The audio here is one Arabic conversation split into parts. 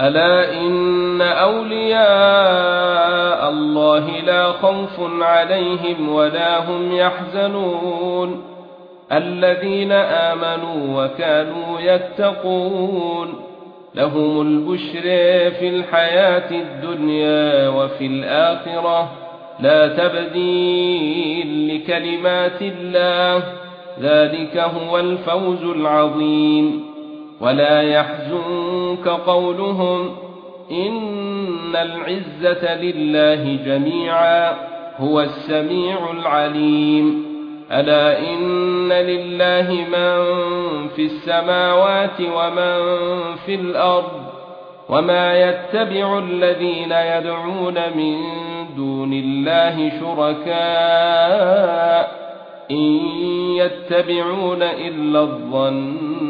الا ان اولياء الله لا خوف عليهم ولا هم يحزنون الذين امنوا وكانوا يتقون لهم البشر في الحياة الدنيا وفي الاخره لا تبديل لكلمات الله ذلك هو الفوز العظيم ولا يحزنك قولهم إن العزة لله جميعا هو السميع العليم. ألا إن لله من في السماوات ومن في الأرض وما يتبع الذين يدعون من دون الله شركاء إن يتبعون إلا الظن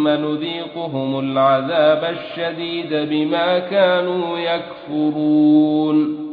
ثم نذيقهم العذاب الشديد بما كانوا يكفرون.